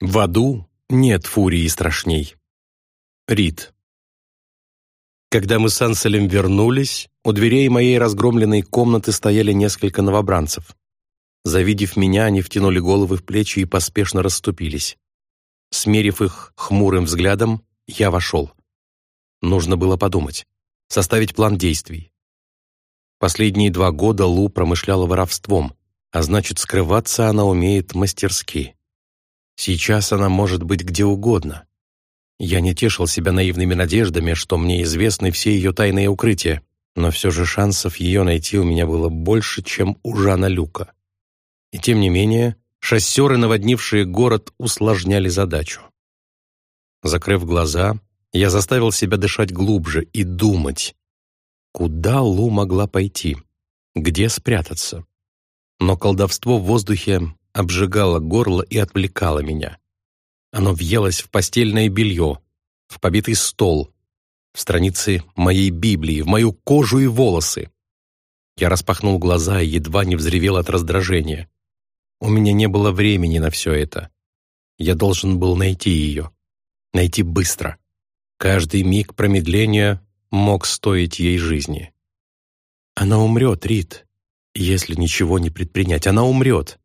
В аду нет фурии страшней. Рид. Когда мы с Анселем вернулись, у дверей моей разгромленной комнаты стояли несколько новобранцев. Завидев меня, они втянули головы в плечи и поспешно расступились. Смерив их хмурым взглядом, я вошел. Нужно было подумать, составить план действий. Последние два года Лу промышляла воровством, а значит, скрываться она умеет мастерски. Сейчас она может быть где угодно. Я не тешил себя наивными надеждами, что мне известны все ее тайные укрытия, но все же шансов ее найти у меня было больше, чем у Жана Люка. И тем не менее, шоссеры, наводнившие город, усложняли задачу. Закрыв глаза, я заставил себя дышать глубже и думать, куда Лу могла пойти, где спрятаться. Но колдовство в воздухе обжигало горло и отвлекало меня. Оно въелось в постельное белье, в побитый стол, в страницы моей Библии, в мою кожу и волосы. Я распахнул глаза и едва не взревел от раздражения. У меня не было времени на все это. Я должен был найти ее. Найти быстро. Каждый миг промедления мог стоить ей жизни. Она умрет, Рит, если ничего не предпринять. Она умрет.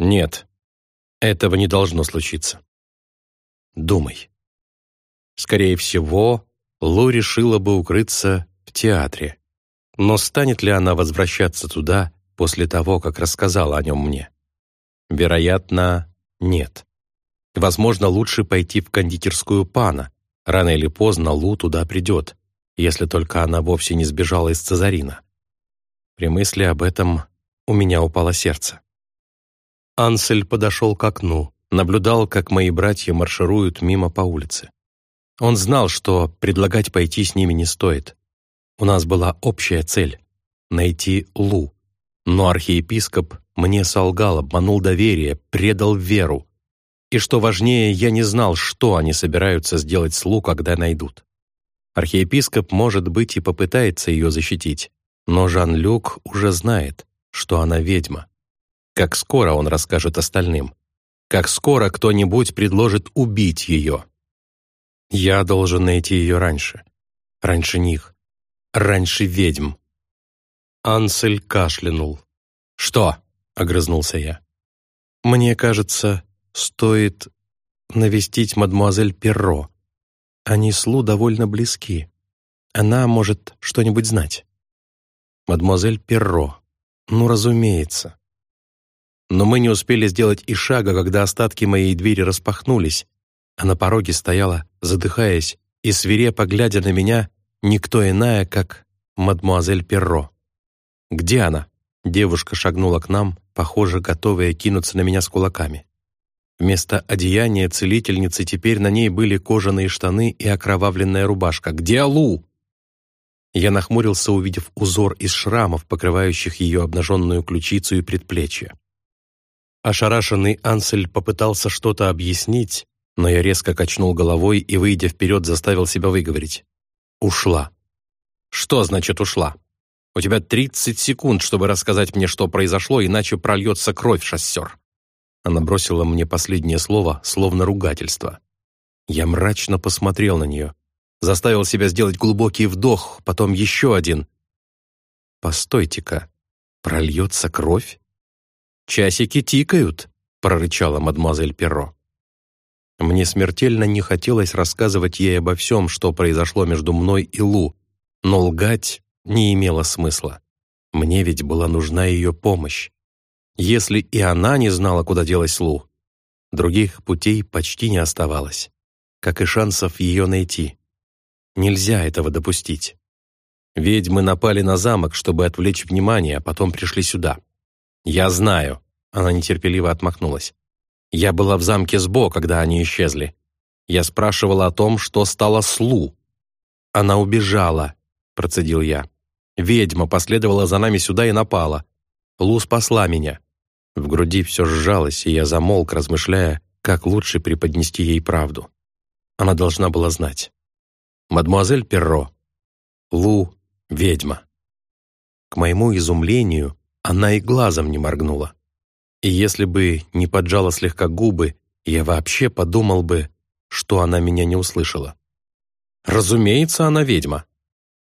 Нет, этого не должно случиться. Думай. Скорее всего, Лу решила бы укрыться в театре. Но станет ли она возвращаться туда после того, как рассказала о нем мне? Вероятно, нет. Возможно, лучше пойти в кондитерскую пана. Рано или поздно Лу туда придет, если только она вовсе не сбежала из Цезарина. При мысли об этом у меня упало сердце. Ансель подошел к окну, наблюдал, как мои братья маршируют мимо по улице. Он знал, что предлагать пойти с ними не стоит. У нас была общая цель — найти Лу. Но архиепископ мне солгал, обманул доверие, предал веру. И что важнее, я не знал, что они собираются сделать с Лу, когда найдут. Архиепископ, может быть, и попытается ее защитить, но Жан-Люк уже знает, что она ведьма. Как скоро он расскажет остальным? Как скоро кто-нибудь предложит убить ее? Я должен найти ее раньше. Раньше них. Раньше ведьм. Ансель кашлянул. «Что?» — огрызнулся я. «Мне кажется, стоит навестить мадемуазель Перро. Они с Лу довольно близки. Она может что-нибудь знать». «Мадемуазель Перро. Ну, разумеется но мы не успели сделать и шага, когда остатки моей двери распахнулись, а на пороге стояла, задыхаясь и свирепо глядя на меня, никто иная, как мадмуазель Перро. «Где она?» Девушка шагнула к нам, похоже, готовая кинуться на меня с кулаками. Вместо одеяния целительницы теперь на ней были кожаные штаны и окровавленная рубашка. «Где Алу?» Я нахмурился, увидев узор из шрамов, покрывающих ее обнаженную ключицу и предплечье. Ошарашенный Ансель попытался что-то объяснить, но я резко качнул головой и, выйдя вперед, заставил себя выговорить. «Ушла». «Что значит ушла? У тебя 30 секунд, чтобы рассказать мне, что произошло, иначе прольется кровь, шоссер». Она бросила мне последнее слово, словно ругательство. Я мрачно посмотрел на нее, заставил себя сделать глубокий вдох, потом еще один. «Постойте-ка, прольется кровь?» «Часики тикают», — прорычала мадемуазель Перро. Мне смертельно не хотелось рассказывать ей обо всем, что произошло между мной и Лу, но лгать не имело смысла. Мне ведь была нужна ее помощь. Если и она не знала, куда делась Лу, других путей почти не оставалось, как и шансов ее найти. Нельзя этого допустить. Ведьмы напали на замок, чтобы отвлечь внимание, а потом пришли сюда. «Я знаю», — она нетерпеливо отмахнулась. «Я была в замке Сбо, когда они исчезли. Я спрашивала о том, что стало с Лу». «Она убежала», — процедил я. «Ведьма последовала за нами сюда и напала. Лу спасла меня». В груди все сжалось, и я замолк, размышляя, как лучше преподнести ей правду. Она должна была знать. «Мадемуазель Перро, Лу — ведьма». К моему изумлению, она и глазом не моргнула. И если бы не поджала слегка губы, я вообще подумал бы, что она меня не услышала. «Разумеется, она ведьма».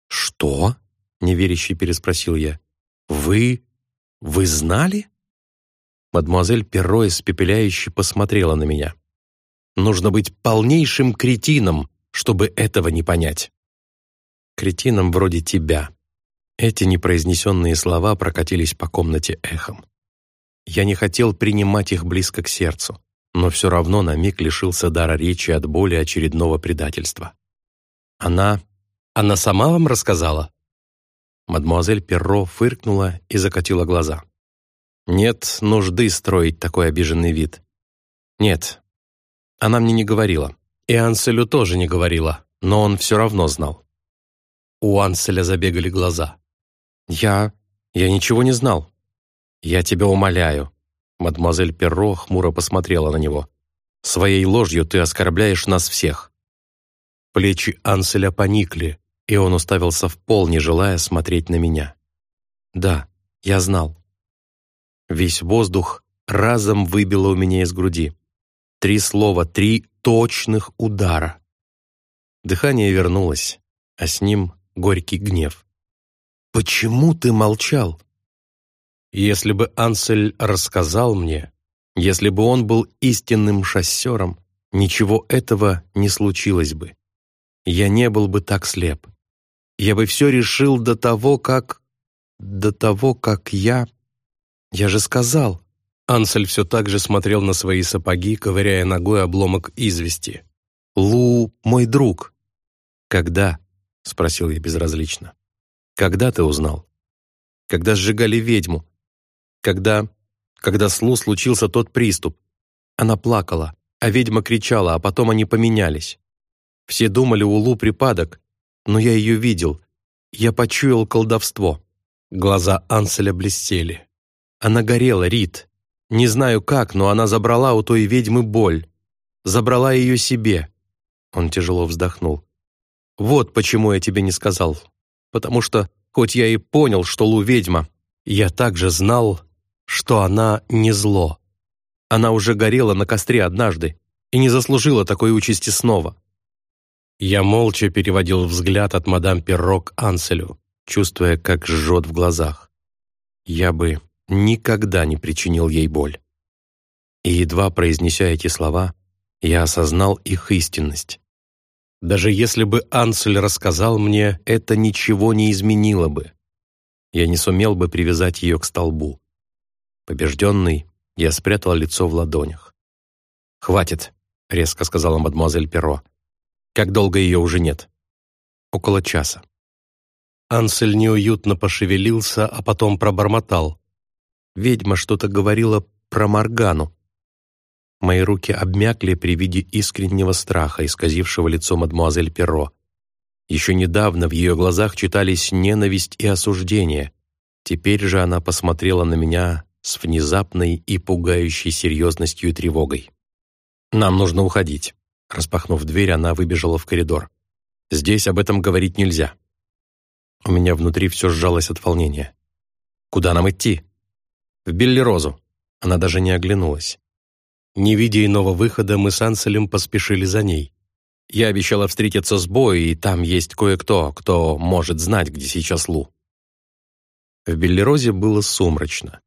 «Что?» — неверяще переспросил я. «Вы... вы знали?» Мадемуазель Перро испепеляюще посмотрела на меня. «Нужно быть полнейшим кретином, чтобы этого не понять». «Кретином вроде тебя». Эти непроизнесенные слова прокатились по комнате эхом. Я не хотел принимать их близко к сердцу, но все равно на миг лишился дара речи от боли очередного предательства. «Она... она сама вам рассказала?» Мадмуазель Перро фыркнула и закатила глаза. «Нет нужды строить такой обиженный вид. Нет, она мне не говорила. И Анселю тоже не говорила, но он все равно знал. У Анселя забегали глаза. «Я... я ничего не знал. «Я тебя умоляю». Мадемуазель Перро хмуро посмотрела на него. «Своей ложью ты оскорбляешь нас всех». Плечи Анселя поникли, и он уставился в пол, не желая смотреть на меня. «Да, я знал». Весь воздух разом выбило у меня из груди. Три слова, три точных удара. Дыхание вернулось, а с ним горький гнев. «Почему ты молчал?» Если бы Ансель рассказал мне, если бы он был истинным шоссером, ничего этого не случилось бы. Я не был бы так слеп. Я бы все решил до того, как... До того, как я... Я же сказал. Ансель все так же смотрел на свои сапоги, ковыряя ногой обломок извести. «Лу, мой друг». «Когда?» — спросил я безразлично. «Когда ты узнал?» «Когда сжигали ведьму, когда... когда с Лу случился тот приступ. Она плакала, а ведьма кричала, а потом они поменялись. Все думали, у Лу припадок, но я ее видел. Я почуял колдовство. Глаза Анселя блестели. Она горела, Рит. Не знаю как, но она забрала у той ведьмы боль. Забрала ее себе. Он тяжело вздохнул. Вот почему я тебе не сказал. Потому что, хоть я и понял, что Лу ведьма, я также знал, что она не зло. Она уже горела на костре однажды и не заслужила такой участи снова. Я молча переводил взгляд от мадам Перро к Анселю, чувствуя, как жжет в глазах. Я бы никогда не причинил ей боль. И едва произнеся эти слова, я осознал их истинность. Даже если бы Ансель рассказал мне, это ничего не изменило бы. Я не сумел бы привязать ее к столбу. Побежденный, я спрятал лицо в ладонях. «Хватит», — резко сказала мадемуазель Перро. «Как долго ее уже нет?» «Около часа». Ансель неуютно пошевелился, а потом пробормотал. Ведьма что-то говорила про Моргану. Мои руки обмякли при виде искреннего страха, исказившего лицо мадемуазель Перро. Еще недавно в ее глазах читались ненависть и осуждение. Теперь же она посмотрела на меня с внезапной и пугающей серьезностью и тревогой. «Нам нужно уходить». Распахнув дверь, она выбежала в коридор. «Здесь об этом говорить нельзя». У меня внутри все сжалось от волнения. «Куда нам идти?» «В Беллерозу». Она даже не оглянулась. Не видя иного выхода, мы с Анселем поспешили за ней. Я обещала встретиться с Бой, и там есть кое-кто, кто может знать, где сейчас Лу. В Беллерозе было сумрачно.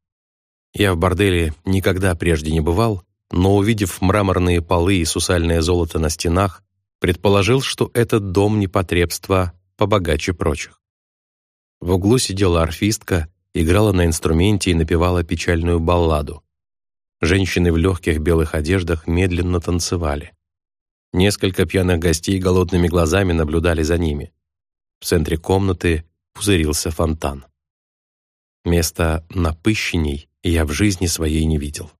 Я в борделе никогда прежде не бывал, но, увидев мраморные полы и сусальное золото на стенах, предположил, что этот дом непотребства побогаче прочих. В углу сидела арфистка, играла на инструменте и напевала печальную балладу. Женщины в легких белых одеждах медленно танцевали. Несколько пьяных гостей голодными глазами наблюдали за ними. В центре комнаты пузырился фонтан. Место напыщенней я в жизни своей не видел.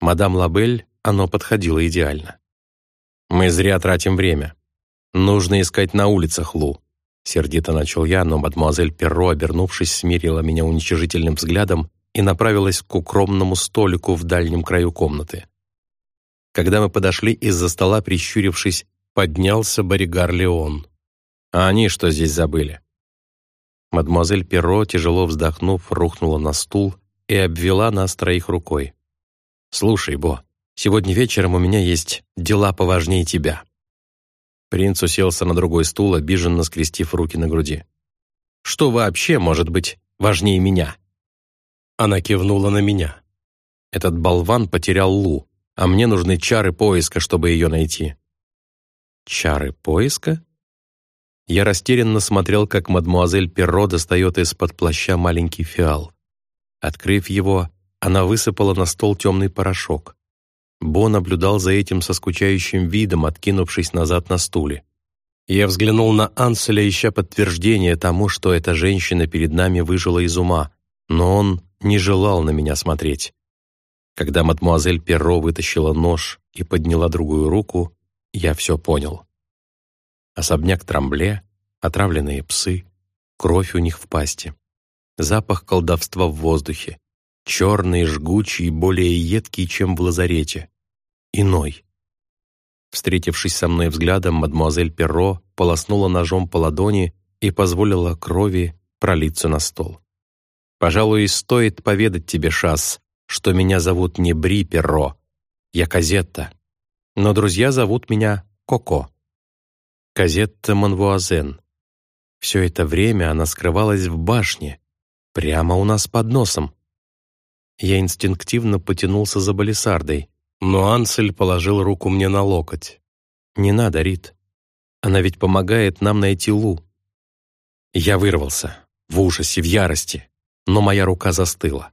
Мадам Лабель оно подходило идеально. «Мы зря тратим время. Нужно искать на улицах Лу», Сердито начал я, но мадемуазель Перро, обернувшись, смирила меня уничижительным взглядом и направилась к укромному столику в дальнем краю комнаты. Когда мы подошли из-за стола, прищурившись, поднялся Боригар Леон. «А они что здесь забыли?» Мадемуазель Перро, тяжело вздохнув, рухнула на стул и обвела нас троих рукой. «Слушай, Бо, Сегодня вечером у меня есть дела поважнее тебя». Принц уселся на другой стул, обиженно скрестив руки на груди. «Что вообще может быть важнее меня?» Она кивнула на меня. Этот болван потерял Лу, а мне нужны чары поиска, чтобы ее найти. Чары поиска? Я растерянно смотрел, как мадмуазель Перро достает из-под плаща маленький фиал. Открыв его, она высыпала на стол темный порошок. Бо наблюдал за этим со скучающим видом, откинувшись назад на стуле. Я взглянул на Анселя, ища подтверждение тому, что эта женщина перед нами выжила из ума, но он не желал на меня смотреть. Когда мадмуазель Перро вытащила нож и подняла другую руку, я все понял. Особняк Трамбле, отравленные псы, кровь у них в пасти, запах колдовства в воздухе, черный, жгучий, более едкий, чем в лазарете, иной. Встретившись со мной взглядом, мадмуазель Перро полоснула ножом по ладони и позволила крови пролиться на стол. «Пожалуй, стоит поведать тебе, Шас, что меня зовут не Бри Перро, я Казетта, но друзья зовут меня Коко. Казетта Монвуазен. Все это время она скрывалась в башне, прямо у нас под носом. Я инстинктивно потянулся за балисардой, но Ансель положил руку мне на локоть. «Не надо, Рит. Она ведь помогает нам найти Лу». Я вырвался, в ужасе, в ярости, но моя рука застыла.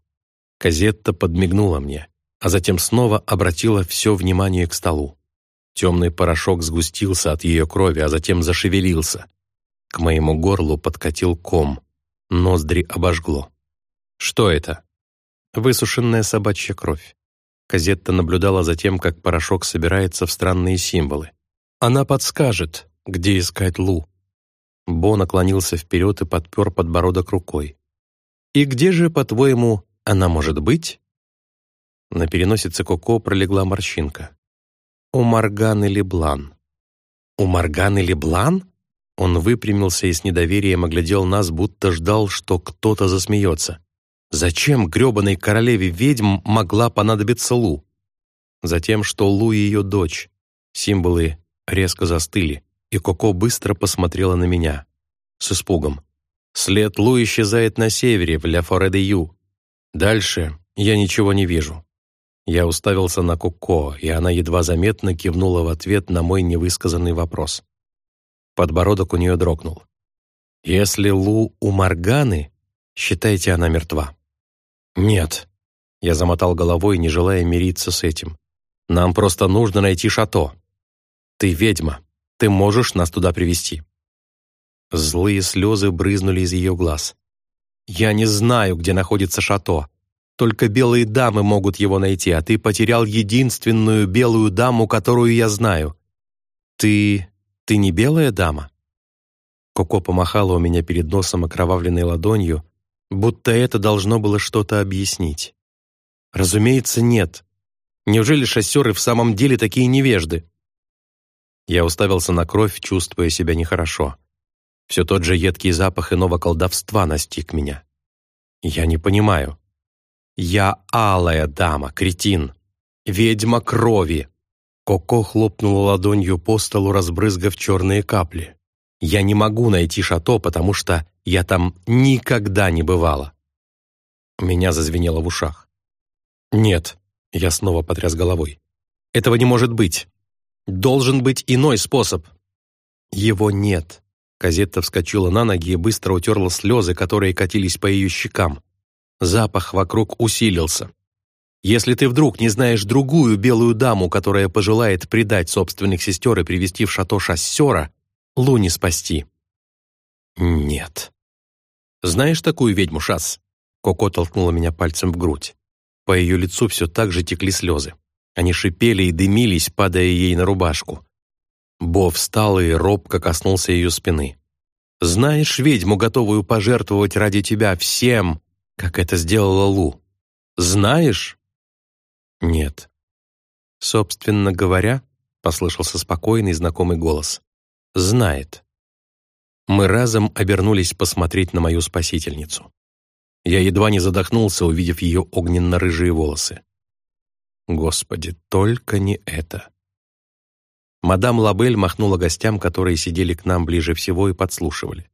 Казетта подмигнула мне, а затем снова обратила все внимание к столу. Темный порошок сгустился от ее крови, а затем зашевелился. К моему горлу подкатил ком, ноздри обожгло. Что это? Высушенная собачья кровь. Казетта наблюдала за тем, как порошок собирается в странные символы. Она подскажет, где искать Лу. Бо наклонился вперед и подпер подбородок рукой. «И где же, по-твоему, она может быть?» На переносице Коко пролегла морщинка. «У Морганы Леблан». «У Морганы Леблан?» Он выпрямился и с недоверием оглядел нас, будто ждал, что кто-то засмеется. Зачем грёбаной королеве ведьм могла понадобиться Лу? Затем, что Лу ее дочь. Символы резко застыли, и Коко быстро посмотрела на меня. С испугом. След Лу исчезает на севере, в Ля Форе-де-Ю. Дальше я ничего не вижу. Я уставился на Коко, и она едва заметно кивнула в ответ на мой невысказанный вопрос. Подбородок у нее дрогнул. «Если Лу у Морганы, считайте, она мертва». «Нет», — я замотал головой, не желая мириться с этим. «Нам просто нужно найти шато. Ты ведьма, ты можешь нас туда привести. Злые слезы брызнули из ее глаз. «Я не знаю, где находится шато. Только белые дамы могут его найти, а ты потерял единственную белую даму, которую я знаю. Ты... ты не белая дама?» Коко помахала у меня перед носом окровавленной ладонью, будто это должно было что-то объяснить. «Разумеется, нет. Неужели шоссеры в самом деле такие невежды?» Я уставился на кровь, чувствуя себя нехорошо. Все тот же едкий запах иного колдовства настиг меня. Я не понимаю. Я алая дама, кретин. Ведьма крови. Коко хлопнула ладонью по столу, разбрызгав черные капли. Я не могу найти шато, потому что я там никогда не бывала. Меня зазвенело в ушах. «Нет», — я снова потряс головой. «Этого не может быть. Должен быть иной способ». «Его нет. Казетта вскочила на ноги и быстро утерла слезы, которые катились по ее щекам. Запах вокруг усилился. «Если ты вдруг не знаешь другую белую даму, которая пожелает предать собственных сестер и привести в шато шассера, Луни спасти». «Нет». «Знаешь такую ведьму, Шас?» Коко толкнула меня пальцем в грудь. По ее лицу все так же текли слезы. Они шипели и дымились, падая ей на рубашку. Бо встал и робко коснулся ее спины. «Знаешь ведьму, готовую пожертвовать ради тебя всем, как это сделала Лу? Знаешь?» «Нет». «Собственно говоря», — послышался спокойный знакомый голос, — «знает». Мы разом обернулись посмотреть на мою спасительницу. Я едва не задохнулся, увидев ее огненно-рыжие волосы. Господи, только не это. Мадам Лабель махнула гостям, которые сидели к нам ближе всего и подслушивали.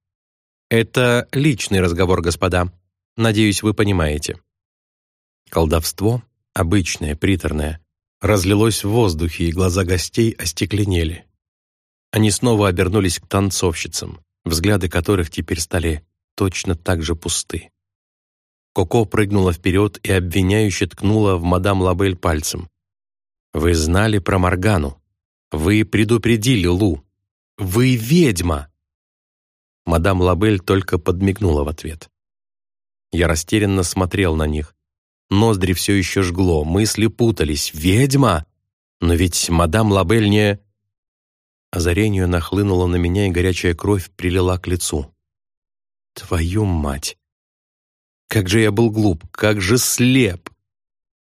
«Это личный разговор, господа. Надеюсь, вы понимаете». Колдовство, обычное, приторное, разлилось в воздухе, и глаза гостей остекленели. Они снова обернулись к танцовщицам, взгляды которых теперь стали точно так же пусты. Коко прыгнула вперед и обвиняюще ткнула в мадам Лабель пальцем. «Вы знали про Моргану. Вы предупредили Лу. Вы ведьма!» Мадам Лабель только подмигнула в ответ. Я растерянно смотрел на них. Ноздри все еще жгло, мысли путались. «Ведьма! Но ведь мадам Лабель не...» Озарению нахлынуло на меня, и горячая кровь прилила к лицу. «Твою мать! Как же я был глуп, как же слеп!»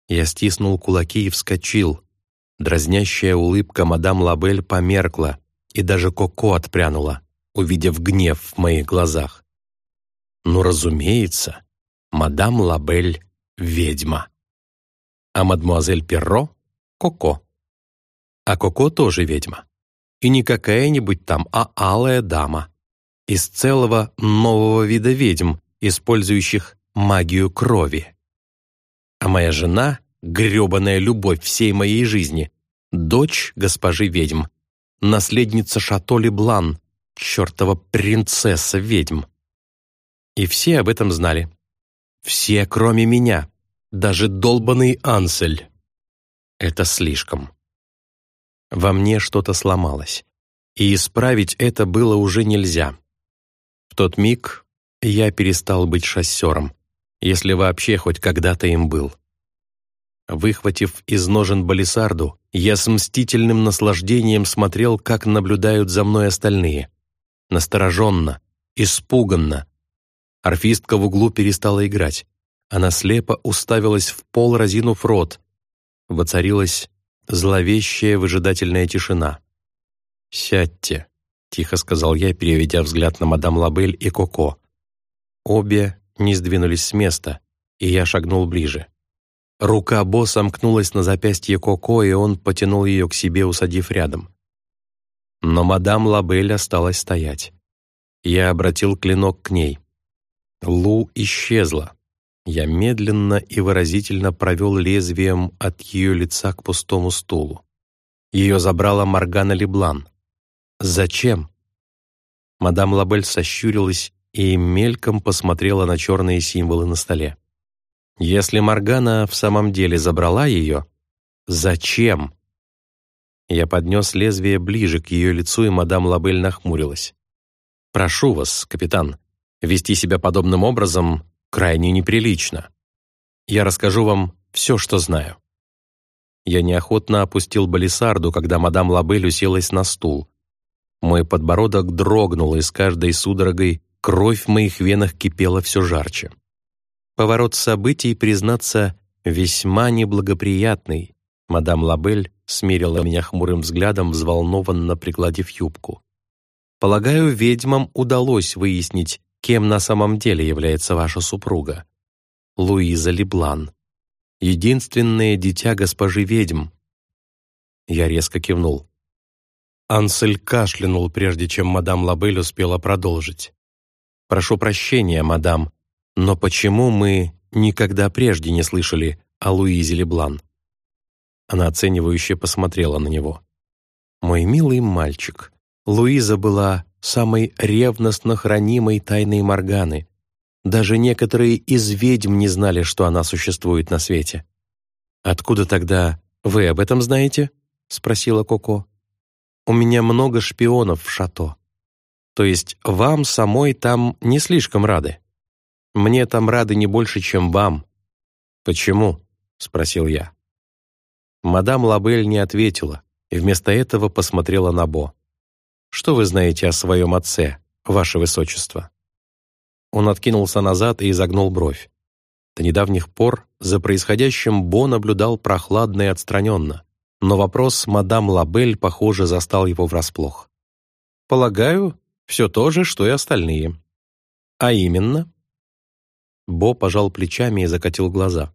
Я стиснул кулаки и вскочил. Дразнящая улыбка мадам Лабель померкла, и даже Коко отпрянула увидев гнев в моих глазах. Ну, разумеется, мадам Лабель — ведьма. А мадмуазель Перро — Коко. А Коко тоже ведьма. И не какая-нибудь там, а алая дама. Из целого нового вида ведьм, использующих магию крови. А моя жена — грёбаная любовь всей моей жизни, дочь госпожи ведьм, наследница Шато Леблан, чертова принцесса-ведьм. И все об этом знали. Все, кроме меня. Даже долбанный Ансель. Это слишком. Во мне что-то сломалось. И исправить это было уже нельзя. В тот миг я перестал быть шоссером, если вообще хоть когда-то им был. Выхватив из ножен балисарду, я с мстительным наслаждением смотрел, как наблюдают за мной остальные настороженно, испуганно. Орфистка в углу перестала играть. Она слепо уставилась в пол, разинув рот. Воцарилась зловещая выжидательная тишина. «Сядьте», — тихо сказал я, переведя взгляд на мадам Лабель и Коко. Обе не сдвинулись с места, и я шагнул ближе. Рука Бо сомкнулась на запястье Коко, и он потянул ее к себе, усадив рядом. Но мадам Лабель осталась стоять. Я обратил клинок к ней. Лу исчезла. Я медленно и выразительно провел лезвием от ее лица к пустому стулу. Ее забрала Моргана Леблан. «Зачем?» Мадам Лабель сощурилась и мельком посмотрела на черные символы на столе. «Если Моргана в самом деле забрала ее, зачем?» Я поднес лезвие ближе к ее лицу, и мадам Лабель нахмурилась. «Прошу вас, капитан, вести себя подобным образом крайне неприлично. Я расскажу вам все, что знаю». Я неохотно опустил балисарду, когда мадам Лабель уселась на стул. Мой подбородок дрогнул, и с каждой судорогой кровь в моих венах кипела все жарче. Поворот событий, признаться, весьма неблагоприятный. Мадам Лабель смерила меня хмурым взглядом, взволнованно пригладив юбку. «Полагаю, ведьмам удалось выяснить, кем на самом деле является ваша супруга. Луиза Леблан. Единственное дитя госпожи ведьм». Я резко кивнул. Ансель кашлянул, прежде чем мадам Лабель успела продолжить. «Прошу прощения, мадам, но почему мы никогда прежде не слышали о Луизе Леблан?» Она оценивающе посмотрела на него. «Мой милый мальчик, Луиза была самой ревностно хранимой тайной Морганы. Даже некоторые из ведьм не знали, что она существует на свете. «Откуда тогда вы об этом знаете?» — спросила Коко. «У меня много шпионов в шато. То есть вам самой там не слишком рады? Мне там рады не больше, чем вам». «Почему?» — спросил я. Мадам Лабель не ответила и вместо этого посмотрела на Бо. «Что вы знаете о своем отце, ваше высочество?» Он откинулся назад и изогнул бровь. До недавних пор за происходящим Бо наблюдал прохладно и отстраненно, но вопрос мадам Лабель, похоже, застал его врасплох. «Полагаю, все то же, что и остальные». «А именно?» Бо пожал плечами и закатил глаза.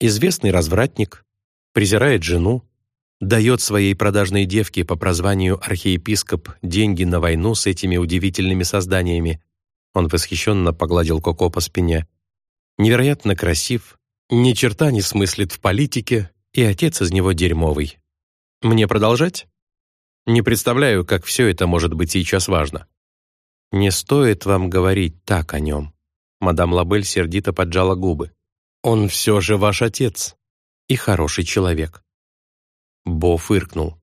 «Известный развратник, презирает жену, дает своей продажной девке по прозванию архиепископ деньги на войну с этими удивительными созданиями. Он восхищенно погладил Коко по спине. Невероятно красив, ни черта не смыслит в политике, и отец из него дерьмовый. Мне продолжать? Не представляю, как все это может быть сейчас важно. Не стоит вам говорить так о нем. Мадам Лабель сердито поджала губы. Он все же ваш отец и хороший человек. Бо фыркнул.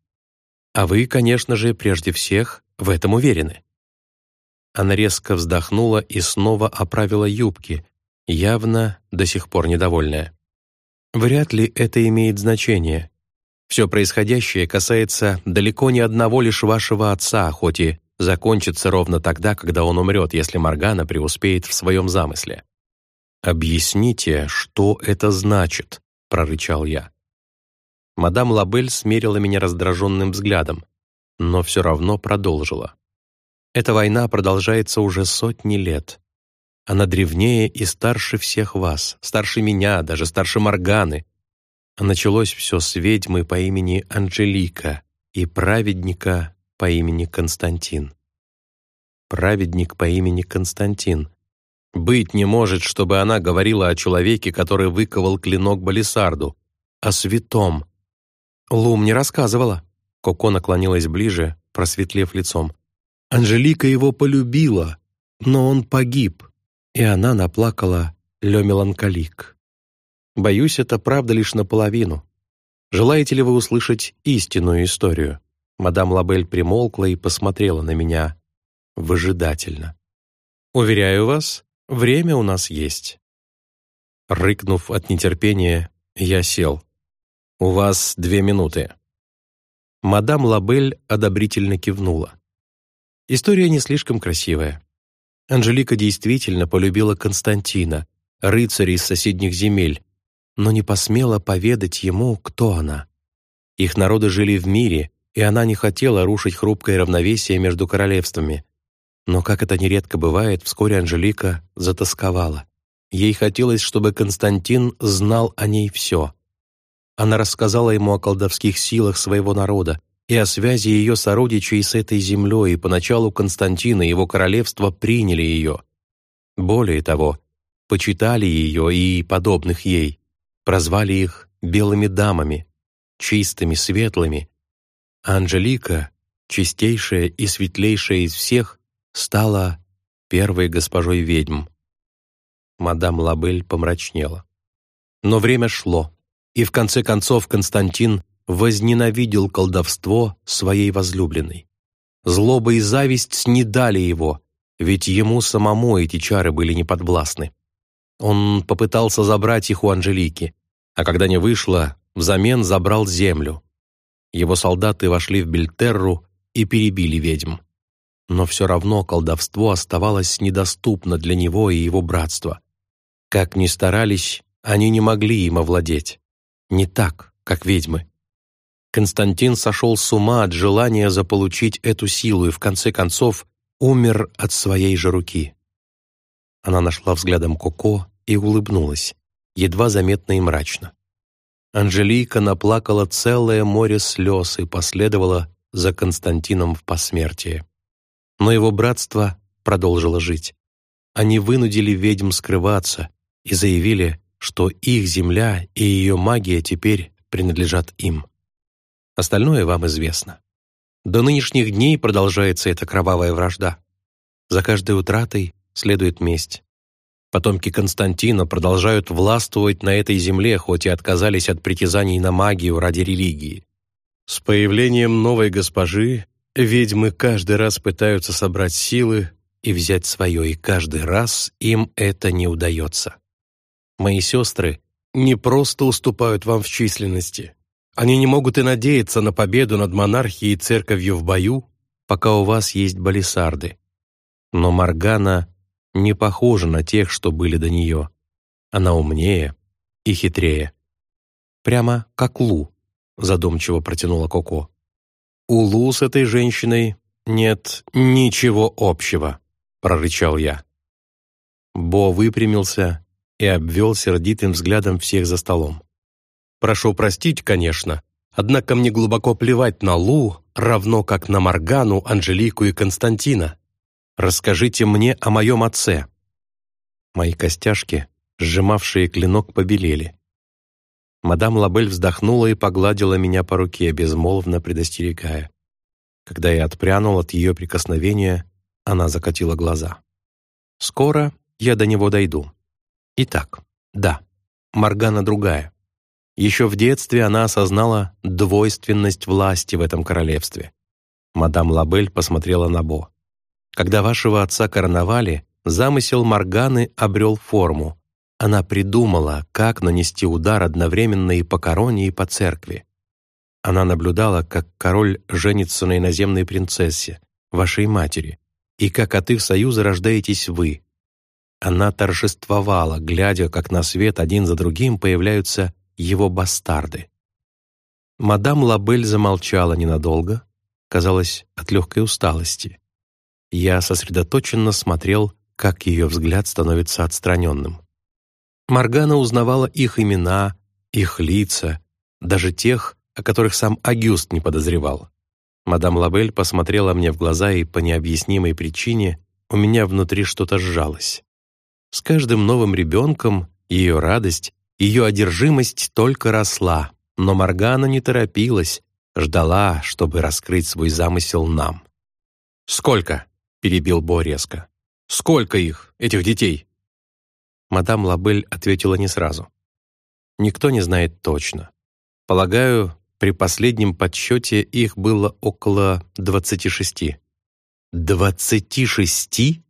«А вы, конечно же, прежде всех в этом уверены». Она резко вздохнула и снова оправила юбки, явно до сих пор недовольная. «Вряд ли это имеет значение. Все происходящее касается далеко не одного лишь вашего отца, хоть и закончится ровно тогда, когда он умрет, если Моргана преуспеет в своем замысле». «Объясните, что это значит», — прорычал я. Мадам Лабель смерила меня раздраженным взглядом, но все равно продолжила. «Эта война продолжается уже сотни лет. Она древнее и старше всех вас, старше меня, даже старше Морганы. А началось все с ведьмы по имени Анжелика и праведника по имени Константин. Праведник по имени Константин. Быть не может, чтобы она говорила о человеке, который выковал клинок Балисарду, о святом, Лу мне рассказывала. Коко наклонилась ближе, просветлев лицом. Анжелика его полюбила, но он погиб, и она наплакала «Ле меланколик». Боюсь, это правда лишь наполовину. Желаете ли вы услышать истинную историю? Мадам Лабель примолкла и посмотрела на меня выжидательно. Уверяю вас, время у нас есть. Рыкнув от нетерпения, я сел. «У вас две минуты». Мадам Лабель одобрительно кивнула. История не слишком красивая. Анжелика действительно полюбила Константина, рыцаря из соседних земель, но не посмела поведать ему, кто она. Их народы жили в мире, и она не хотела рушить хрупкое равновесие между королевствами. Но, как это нередко бывает, вскоре Анжелика затасковала. Ей хотелось, чтобы Константин знал о ней все. Она рассказала ему о колдовских силах своего народа и о связи ее сородичей с этой землей, и поначалу Константин и его королевство приняли ее. Более того, почитали ее и подобных ей, прозвали их белыми дамами, чистыми, светлыми. Анжелика, чистейшая и светлейшая из всех, стала первой госпожой ведьм. Мадам Лабель помрачнела. Но время шло. И в конце концов Константин возненавидел колдовство своей возлюбленной. Злоба и зависть снедали его, ведь ему самому эти чары были неподвластны. Он попытался забрать их у Анжелики, а когда не вышло, взамен забрал землю. Его солдаты вошли в Бельтерру и перебили ведьм. Но все равно колдовство оставалось недоступно для него и его братства. Как ни старались, они не могли им овладеть не так, как ведьмы. Константин сошел с ума от желания заполучить эту силу и в конце концов умер от своей же руки. Она нашла взглядом Коко и улыбнулась, едва заметно и мрачно. Анжелика наплакала целое море слез и последовала за Константином в посмертие. Но его братство продолжило жить. Они вынудили ведьм скрываться и заявили, что их земля и ее магия теперь принадлежат им. Остальное вам известно. До нынешних дней продолжается эта кровавая вражда. За каждой утратой следует месть. Потомки Константина продолжают властвовать на этой земле, хоть и отказались от притязаний на магию ради религии. С появлением новой госпожи ведьмы каждый раз пытаются собрать силы и взять свое, и каждый раз им это не удается. Мои сестры не просто уступают вам в численности. Они не могут и надеяться на победу над монархией и церковью в бою, пока у вас есть балисарды. Но Маргана не похожа на тех, что были до нее. Она умнее и хитрее. Прямо как Лу, задумчиво протянула Коко. У Лу с этой женщиной нет ничего общего, прорычал я. Бо выпрямился и обвел сердитым взглядом всех за столом. Прошу простить, конечно, однако мне глубоко плевать на Лу, равно как на Моргану, Анжелику и Константина. Расскажите мне о моем отце». Мои костяшки, сжимавшие клинок, побелели. Мадам Лабель вздохнула и погладила меня по руке, безмолвно предостерегая. Когда я отпрянул от ее прикосновения, она закатила глаза. «Скоро я до него дойду. Итак, да, Моргана другая. Еще в детстве она осознала двойственность власти в этом королевстве. Мадам Лабель посмотрела на Бо. Когда вашего отца короновали, замысел Морганы обрел форму. Она придумала, как нанести удар одновременно и по короне, и по церкви. Она наблюдала, как король женится на иноземной принцессе, вашей матери, и как от их союза рождаетесь вы. Она торжествовала, глядя, как на свет один за другим появляются его бастарды. Мадам Лабель замолчала ненадолго, казалось, от легкой усталости. Я сосредоточенно смотрел, как ее взгляд становится отстраненным. Маргана узнавала их имена, их лица, даже тех, о которых сам Агюст не подозревал. Мадам Лабель посмотрела мне в глаза, и по необъяснимой причине у меня внутри что-то сжалось. С каждым новым ребенком ее радость, ее одержимость только росла, но Маргана не торопилась, ждала, чтобы раскрыть свой замысел нам. «Сколько?» — перебил Бо резко. «Сколько их, этих детей?» Мадам Лабель ответила не сразу. «Никто не знает точно. Полагаю, при последнем подсчете их было около двадцати шести». «Двадцати шести?»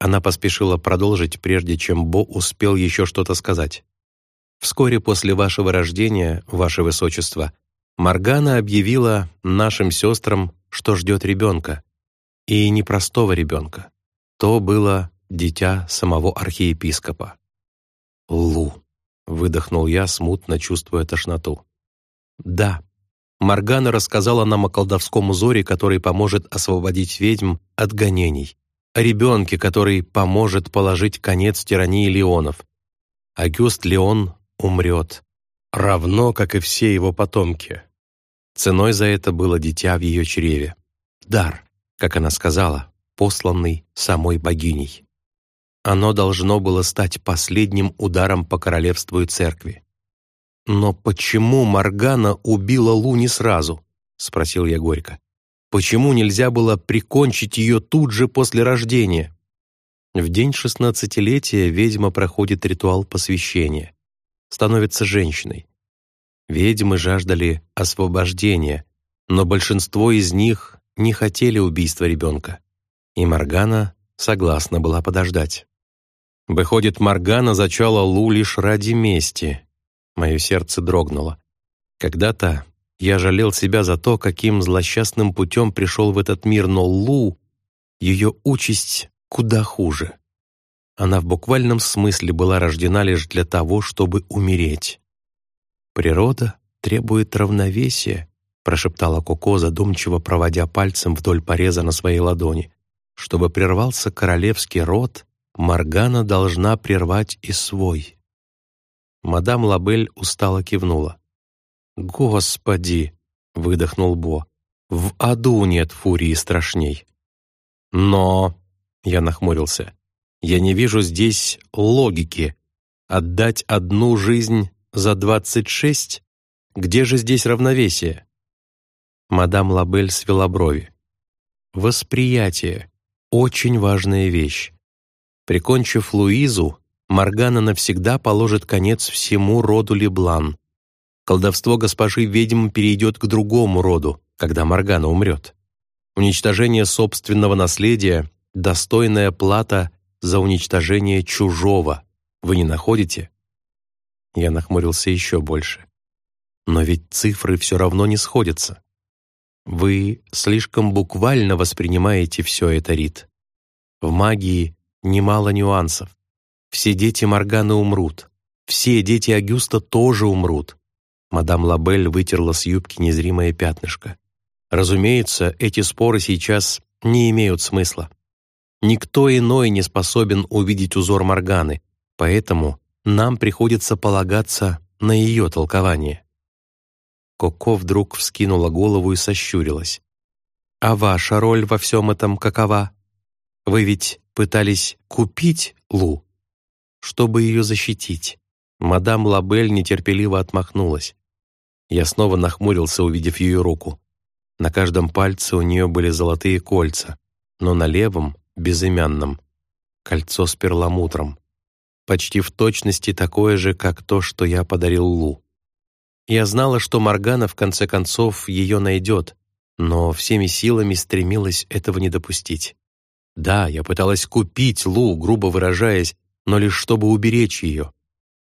Она поспешила продолжить, прежде чем Бо успел еще что-то сказать. «Вскоре после вашего рождения, ваше высочество, Маргана объявила нашим сестрам, что ждет ребенка, и непростого ребенка. То было дитя самого архиепископа. «Лу», — выдохнул я, смутно чувствуя тошноту. «Да». Маргана рассказала нам о колдовском узоре, который поможет освободить ведьм от гонений, о ребенке, который поможет положить конец тирании Леонов. Агюст Леон умрет, равно как и все его потомки. Ценой за это было дитя в ее чреве. Дар, как она сказала, посланный самой богиней. Оно должно было стать последним ударом по королевству и церкви. «Но почему Маргана убила Лу не сразу?» — спросил я горько. «Почему нельзя было прикончить ее тут же после рождения?» В день шестнадцатилетия ведьма проходит ритуал посвящения, становится женщиной. Ведьмы жаждали освобождения, но большинство из них не хотели убийства ребенка, и Маргана согласна была подождать. Выходит, Маргана зачала Лу лишь ради мести. Мое сердце дрогнуло. Когда-то я жалел себя за то, каким злосчастным путем пришел в этот мир, но Лу, ее участь куда хуже. Она в буквальном смысле была рождена лишь для того, чтобы умереть. Природа требует равновесия, прошептала Коко, задумчиво проводя пальцем вдоль пореза на своей ладони. Чтобы прервался королевский род, Маргана должна прервать и свой. Мадам Лабель устало кивнула. «Господи!» — выдохнул Бо. «В аду нет фурии страшней». «Но...» — я нахмурился. «Я не вижу здесь логики. Отдать одну жизнь за двадцать шесть? Где же здесь равновесие?» Мадам Лабель свела брови. «Восприятие — очень важная вещь. Прикончив Луизу, Моргана навсегда положит конец всему роду Леблан. Колдовство госпожи ведьм перейдет к другому роду, когда Моргана умрет. Уничтожение собственного наследия — достойная плата за уничтожение чужого. Вы не находите?» Я нахмурился еще больше. «Но ведь цифры все равно не сходятся. Вы слишком буквально воспринимаете все это, Рит. В магии немало нюансов. Все дети Морганы умрут. Все дети Агюста тоже умрут. Мадам Лабель вытерла с юбки незримое пятнышко. Разумеется, эти споры сейчас не имеют смысла. Никто иной не способен увидеть узор Морганы, поэтому нам приходится полагаться на ее толкование. Коко вдруг вскинула голову и сощурилась. «А ваша роль во всем этом какова? Вы ведь пытались купить Лу, чтобы ее защитить». Мадам Лабель нетерпеливо отмахнулась. Я снова нахмурился, увидев ее руку. На каждом пальце у нее были золотые кольца, но на левом, безымянном, кольцо с перламутром. Почти в точности такое же, как то, что я подарил Лу. Я знала, что Моргана в конце концов ее найдет, но всеми силами стремилась этого не допустить. Да, я пыталась купить Лу, грубо выражаясь, но лишь чтобы уберечь ее.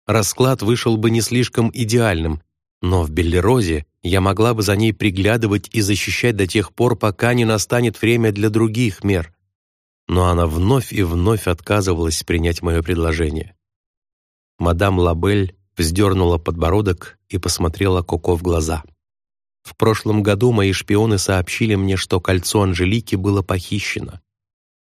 Расклад вышел бы не слишком идеальным, но в Беллерозе я могла бы за ней приглядывать и защищать до тех пор, пока не настанет время для других мер. Но она вновь и вновь отказывалась принять мое предложение. Мадам Лабель вздернула подбородок и посмотрела Коко в глаза. В прошлом году мои шпионы сообщили мне, что кольцо Анжелики было похищено.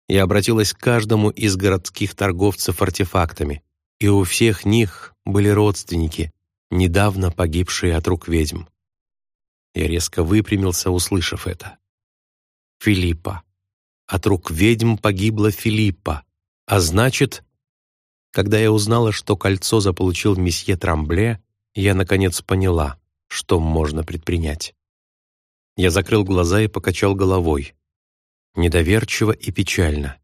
Я обратилась к каждому из городских торговцев артефактами, и у всех них были родственники, недавно погибшие от рук ведьм. Я резко выпрямился, услышав это. Филиппа. От рук ведьм погибла Филиппа. А значит, когда я узнала, что кольцо заполучил месье Трамбле, я, наконец, поняла, что можно предпринять. Я закрыл глаза и покачал головой. Недоверчиво и печально.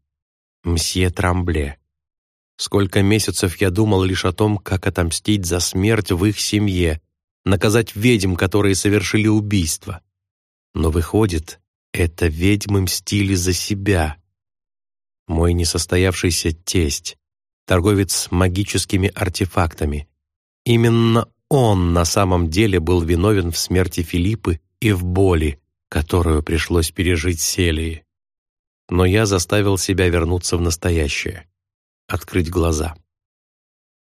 Мсье Трамбле. Сколько месяцев я думал лишь о том, как отомстить за смерть в их семье, наказать ведьм, которые совершили убийство. Но выходит, это ведьмы мстили за себя. Мой несостоявшийся тесть, торговец магическими артефактами. Именно он на самом деле был виновен в смерти Филиппы и в боли, которую пришлось пережить Селии. Но я заставил себя вернуться в настоящее, открыть глаза.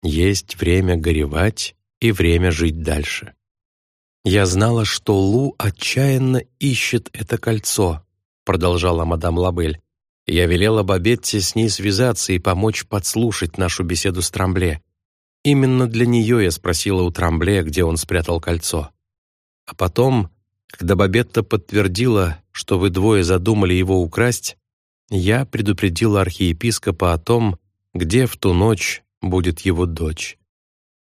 Есть время горевать и время жить дальше. Я знала, что Лу отчаянно ищет это кольцо, продолжала мадам Лабель. Я велела Бабетте с ней связаться и помочь подслушать нашу беседу с Трамбле. Именно для нее я спросила у Трамбле, где он спрятал кольцо. А потом, когда Бабетта подтвердила, что вы двое задумали его украсть, я предупредила архиепископа о том, где в ту ночь будет его дочь.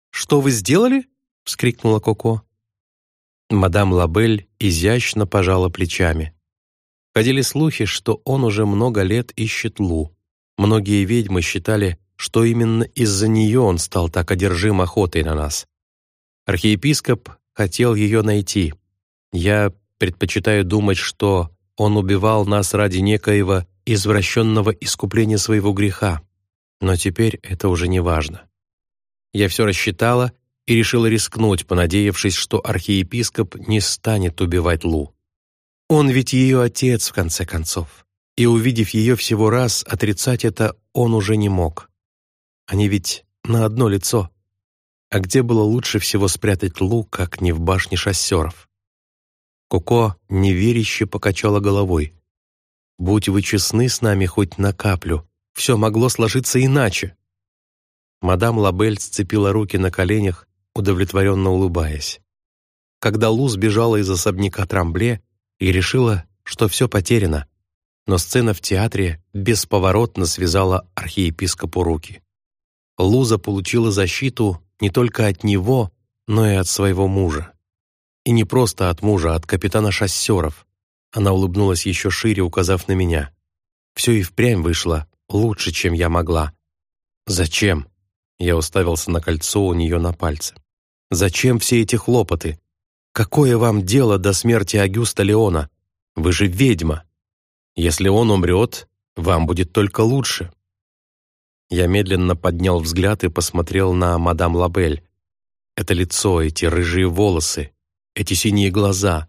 «Что вы сделали?» — вскрикнула Коко. Мадам Лабель изящно пожала плечами. Ходили слухи, что он уже много лет ищет Лу. Многие ведьмы считали, что именно из-за нее он стал так одержим охотой на нас. Архиепископ хотел ее найти. Я предпочитаю думать, что он убивал нас ради некоего извращенного искупления своего греха. Но теперь это уже не важно. Я все рассчитала и решила рискнуть, понадеявшись, что архиепископ не станет убивать Лу. Он ведь ее отец, в конце концов. И увидев ее всего раз, отрицать это он уже не мог. Они ведь на одно лицо. А где было лучше всего спрятать Лу, как не в башне шоссеров? Коко неверяще покачала головой. «Будь вы честны с нами хоть на каплю, все могло сложиться иначе». Мадам Лабель сцепила руки на коленях удовлетворенно улыбаясь. Когда Лу сбежала из особняка Трамбле и решила, что все потеряно, но сцена в театре бесповоротно связала архиепископу руки. Луза получила защиту не только от него, но и от своего мужа. И не просто от мужа, а от капитана шоссеров. Она улыбнулась еще шире, указав на меня. Все и впрямь вышло лучше, чем я могла. «Зачем?» Я уставился на кольцо у нее на пальце. Зачем все эти хлопоты? Какое вам дело до смерти Агюста Леона? Вы же ведьма. Если он умрет, вам будет только лучше». Я медленно поднял взгляд и посмотрел на мадам Лабель. Это лицо, эти рыжие волосы, эти синие глаза.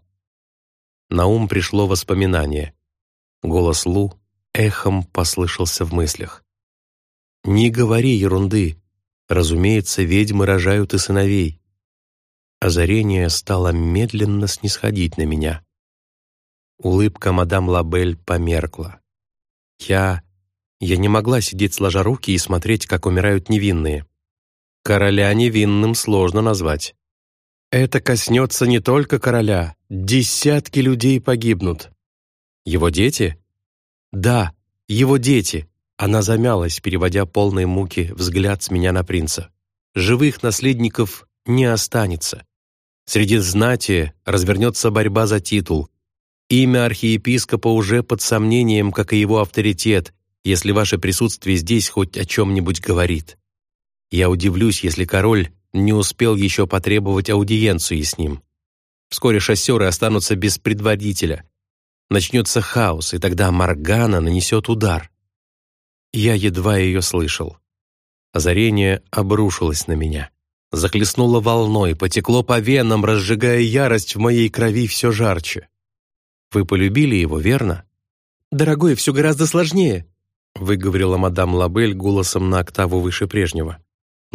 На ум пришло воспоминание. Голос Лу эхом послышался в мыслях. «Не говори ерунды. Разумеется, ведьмы рожают и сыновей озарение стало медленно снисходить на меня. Улыбка мадам Лабель померкла. Я... я не могла сидеть сложа руки и смотреть, как умирают невинные. Короля невинным сложно назвать. Это коснется не только короля, десятки людей погибнут. Его дети? Да, его дети. Она замялась, переводя полные муки взгляд с меня на принца. Живых наследников не останется. Среди знати развернется борьба за титул. Имя архиепископа уже под сомнением, как и его авторитет, если ваше присутствие здесь хоть о чем-нибудь говорит. Я удивлюсь, если король не успел еще потребовать аудиенцию с ним. Вскоре шоссеры останутся без предводителя. Начнется хаос, и тогда Маргана нанесет удар. Я едва ее слышал. Озарение обрушилось на меня. Захлестнуло волной, потекло по венам, разжигая ярость в моей крови все жарче. Вы полюбили его, верно? «Дорогой, все гораздо сложнее», — выговорила мадам Лабель голосом на октаву выше прежнего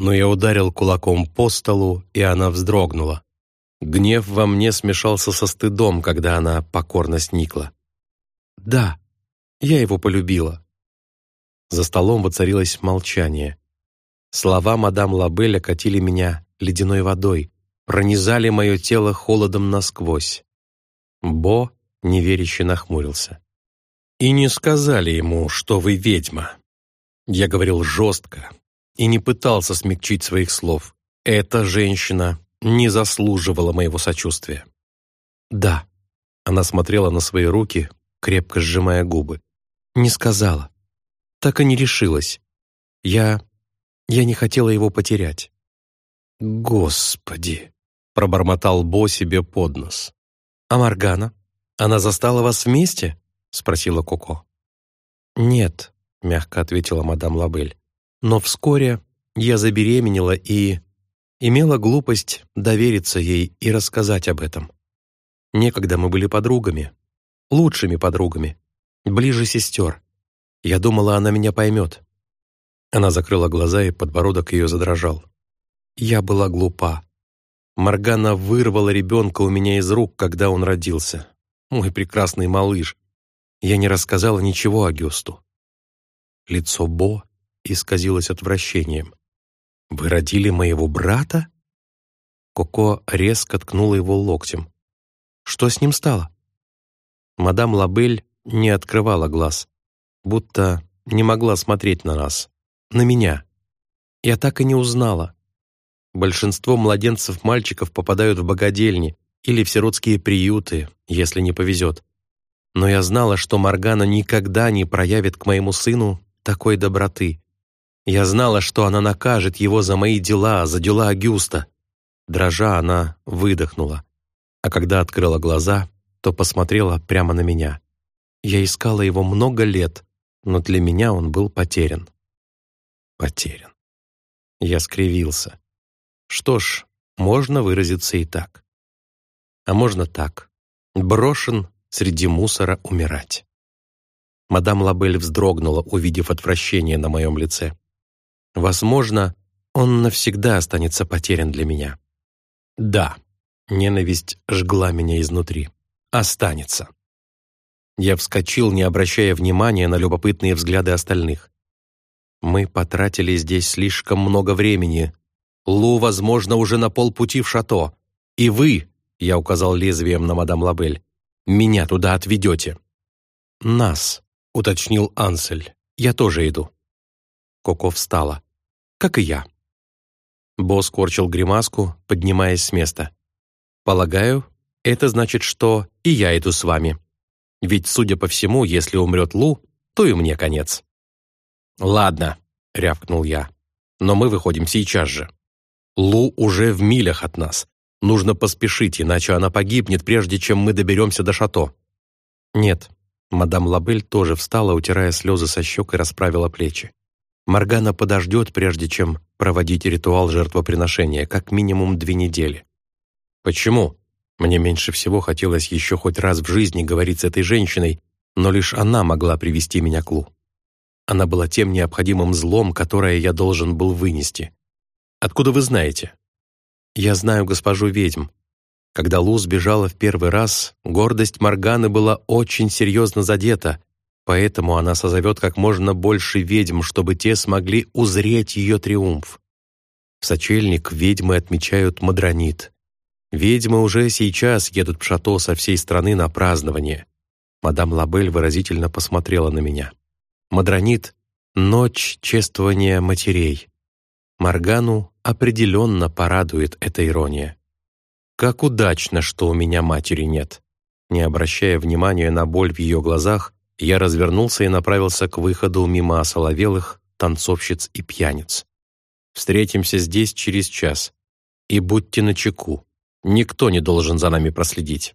но я ударил кулаком по столу, и она вздрогнула. Гнев во мне смешался со стыдом, когда она покорно сникла. «Да, я его полюбила». За столом воцарилось молчание. Слова мадам Лабель окатили меня ледяной водой, пронизали мое тело холодом насквозь. Бо неверяще нахмурился. «И не сказали ему, что вы ведьма». Я говорил жестко, и не пытался смягчить своих слов. Эта женщина не заслуживала моего сочувствия. «Да», — она смотрела на свои руки, крепко сжимая губы. «Не сказала. Так и не решилась. Я... я не хотела его потерять». «Господи!» — пробормотал Бо себе под нос. «А Маргана? Она застала вас вместе?» — спросила Коко. «Нет», — мягко ответила мадам Лабель. Но вскоре я забеременела и имела глупость довериться ей и рассказать об этом. Некогда мы были подругами, лучшими подругами, ближе сестер. Я думала, она меня поймет. Она закрыла глаза, и подбородок ее задрожал. Я была глупа. Моргана вырвала ребенка у меня из рук, когда он родился. Мой прекрасный малыш. Я не рассказала ничего Агюсту. Лицо Бо исказилось отвращением. «Вы родили моего брата?» Коко резко ткнула его локтем. «Что с ним стало?» Мадам Лабель не открывала глаз, будто не могла смотреть на нас, на меня. Я так и не узнала. Большинство младенцев-мальчиков попадают в богадельни или в сиротские приюты, если не повезет. Но я знала, что Маргана никогда не проявит к моему сыну такой доброты. Я знала, что она накажет его за мои дела, за дела Агюста. Дрожа, она выдохнула. А когда открыла глаза, то посмотрела прямо на меня. Я искала его много лет, но для меня он был потерян. Потерян. Я скривился. Что ж, можно выразиться и так. А можно так. Брошен среди мусора умирать. Мадам Лабель вздрогнула, увидев отвращение на моем лице. Возможно, он навсегда останется потерян для меня. Да, ненависть жгла меня изнутри. Останется. Я вскочил, не обращая внимания на любопытные взгляды остальных. Мы потратили здесь слишком много времени. Лу, возможно, уже на полпути в шато. И вы, я указал лезвием на мадам Лабель, меня туда отведете. Нас, уточнил Ансель. Я тоже иду. Коко встала. «Как и я». Босс скорчил гримаску, поднимаясь с места. «Полагаю, это значит, что и я иду с вами. Ведь, судя по всему, если умрет Лу, то и мне конец». «Ладно», — рявкнул я, — «но мы выходим сейчас же. Лу уже в милях от нас. Нужно поспешить, иначе она погибнет, прежде чем мы доберемся до шато». «Нет». Мадам Лабель тоже встала, утирая слезы со щек и расправила плечи. Маргана подождет, прежде чем проводить ритуал жертвоприношения, как минимум две недели. Почему? Мне меньше всего хотелось еще хоть раз в жизни говорить с этой женщиной, но лишь она могла привести меня к Лу. Она была тем необходимым злом, которое я должен был вынести. Откуда вы знаете? Я знаю госпожу ведьм. Когда Лу сбежала в первый раз, гордость Марганы была очень серьезно задета, Поэтому она созовет как можно больше ведьм, чтобы те смогли узреть ее триумф. В сочельник ведьмы отмечают Мадронит. Ведьмы уже сейчас едут в шато со всей страны на празднование. Мадам Лабель выразительно посмотрела на меня. Мадронит — ночь чествования матерей. Маргану определенно порадует эта ирония. Как удачно, что у меня матери нет. Не обращая внимания на боль в ее глазах, я развернулся и направился к выходу мимо осоловелых, танцовщиц и пьяниц. Встретимся здесь через час. И будьте начеку. Никто не должен за нами проследить.